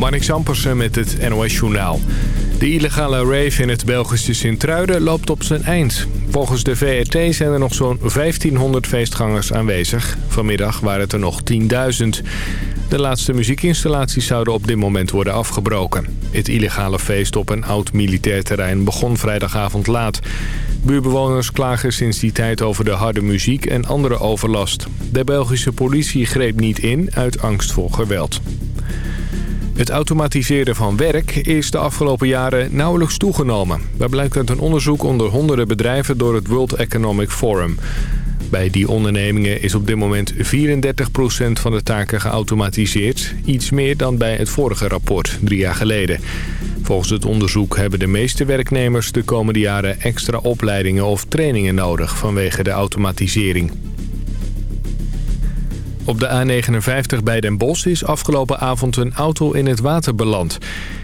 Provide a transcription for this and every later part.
Marnik Sampersen met het NOS Journaal. De illegale rave in het Belgische Sint-Truiden loopt op zijn eind. Volgens de VRT zijn er nog zo'n 1500 feestgangers aanwezig. Vanmiddag waren het er nog 10.000. De laatste muziekinstallaties zouden op dit moment worden afgebroken. Het illegale feest op een oud militair terrein begon vrijdagavond laat. Buurbewoners klagen sinds die tijd over de harde muziek en andere overlast. De Belgische politie greep niet in uit angst voor geweld. Het automatiseren van werk is de afgelopen jaren nauwelijks toegenomen. Dat blijkt uit een onderzoek onder honderden bedrijven door het World Economic Forum. Bij die ondernemingen is op dit moment 34% van de taken geautomatiseerd. Iets meer dan bij het vorige rapport, drie jaar geleden. Volgens het onderzoek hebben de meeste werknemers de komende jaren extra opleidingen of trainingen nodig vanwege de automatisering. Op de A59 bij Den Bosch is afgelopen avond een auto in het water beland.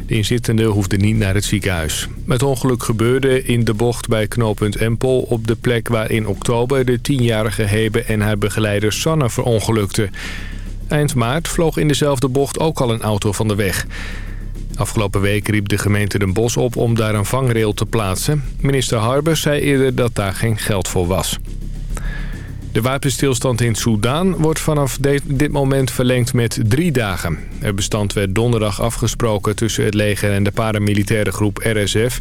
De inzittende hoefde niet naar het ziekenhuis. Het ongeluk gebeurde in de bocht bij knooppunt Empel... op de plek waar in oktober de tienjarige Hebe en haar begeleider Sanne verongelukte. Eind maart vloog in dezelfde bocht ook al een auto van de weg. Afgelopen week riep de gemeente Den Bosch op om daar een vangrail te plaatsen. Minister Harbers zei eerder dat daar geen geld voor was. De wapenstilstand in Soudaan wordt vanaf dit moment verlengd met drie dagen. Het bestand werd donderdag afgesproken tussen het leger en de paramilitaire groep RSF.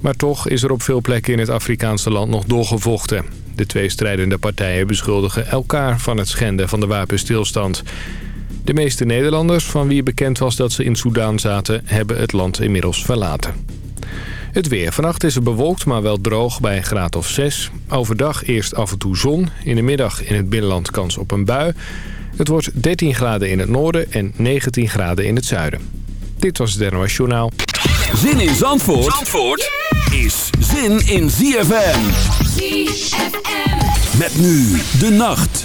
Maar toch is er op veel plekken in het Afrikaanse land nog doorgevochten. De twee strijdende partijen beschuldigen elkaar van het schenden van de wapenstilstand. De meeste Nederlanders, van wie bekend was dat ze in Soudaan zaten, hebben het land inmiddels verlaten. Het weer. Vannacht is het bewolkt, maar wel droog bij een graad of 6. Overdag eerst af en toe zon. In de middag in het binnenland kans op een bui. Het wordt 13 graden in het noorden en 19 graden in het zuiden. Dit was het NOS Journaal. Zin in Zandvoort, Zandvoort is zin in ZFM. ZFM. Met nu de nacht.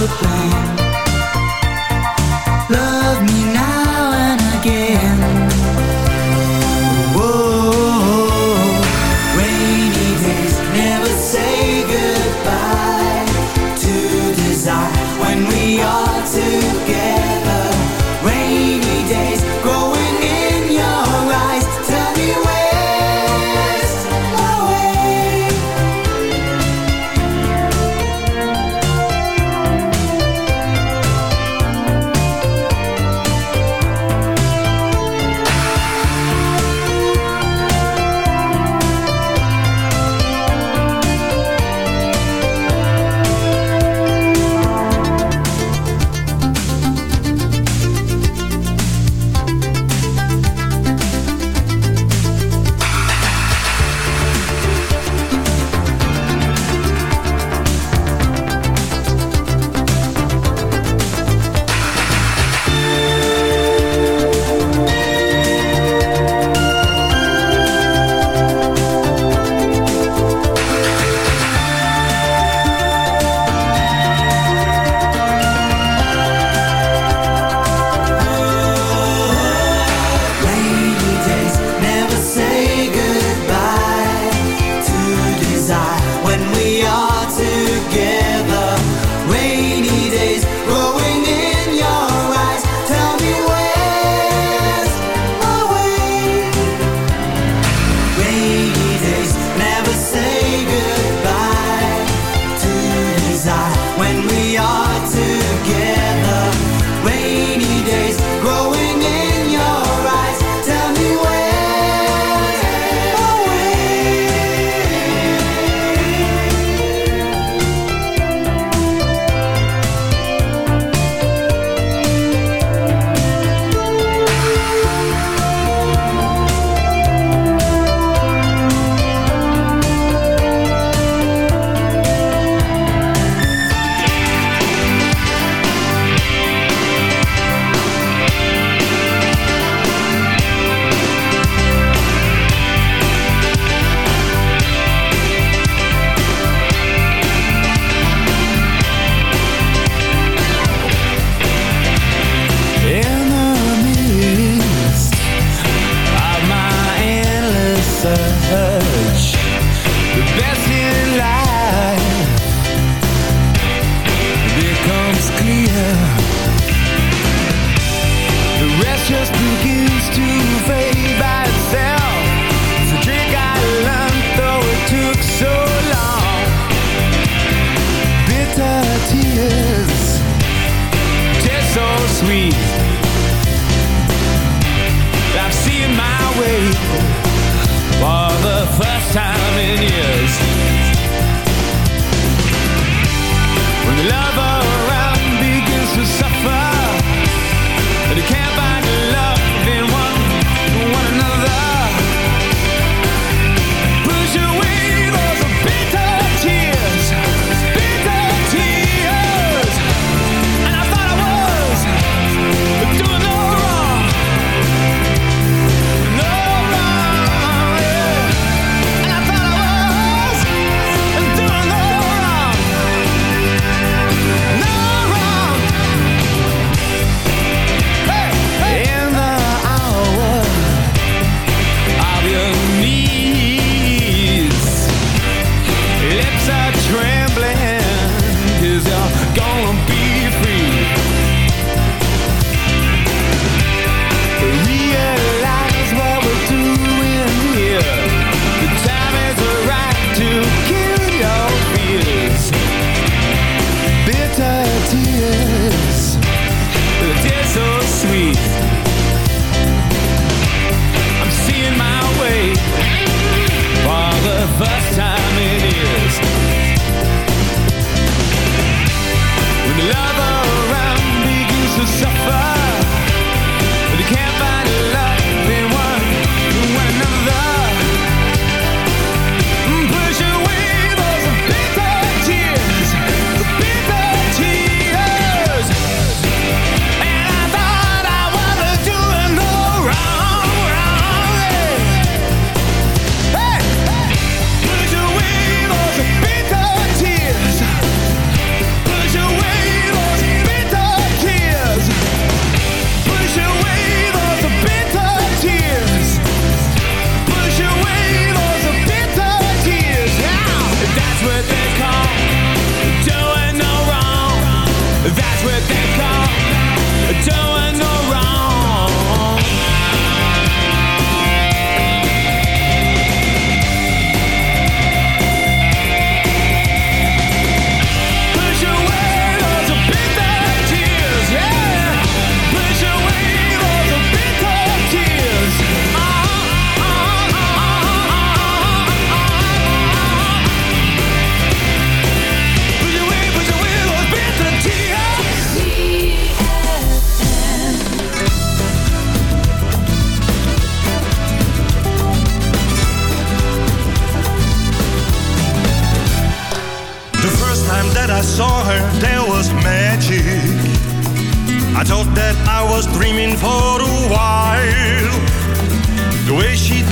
goodbye.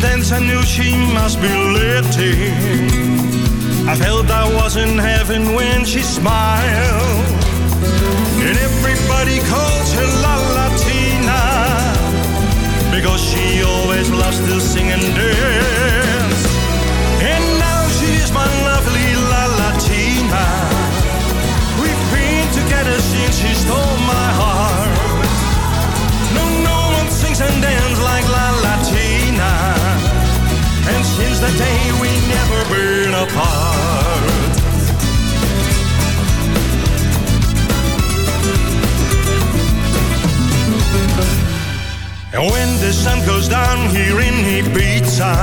She I knew she must be letting. I felt I was in heaven when she smiled. And everybody calls her La Latina because she always loves to sing and dance. And now she's my lovely La Latina. We've been together since she stole my heart. No, no one sings and dances since that day we never been apart. And when the sun goes down here in Ibiza,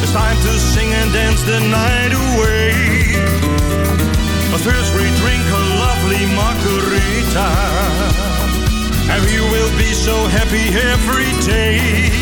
it's time to sing and dance the night away. But first we drink a lovely margarita, and we will be so happy every day.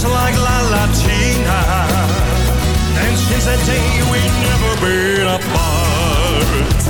Sings like La Latina. And since that day we've never been apart.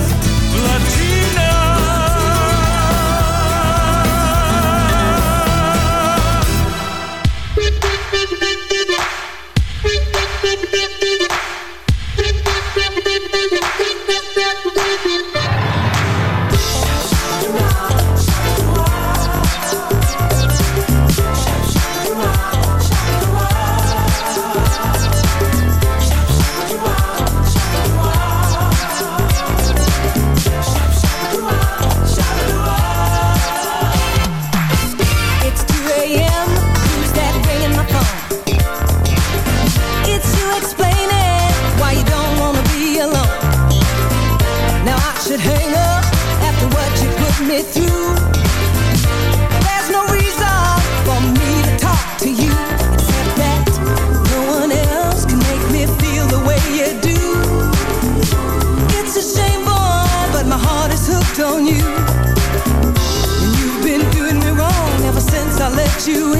You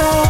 The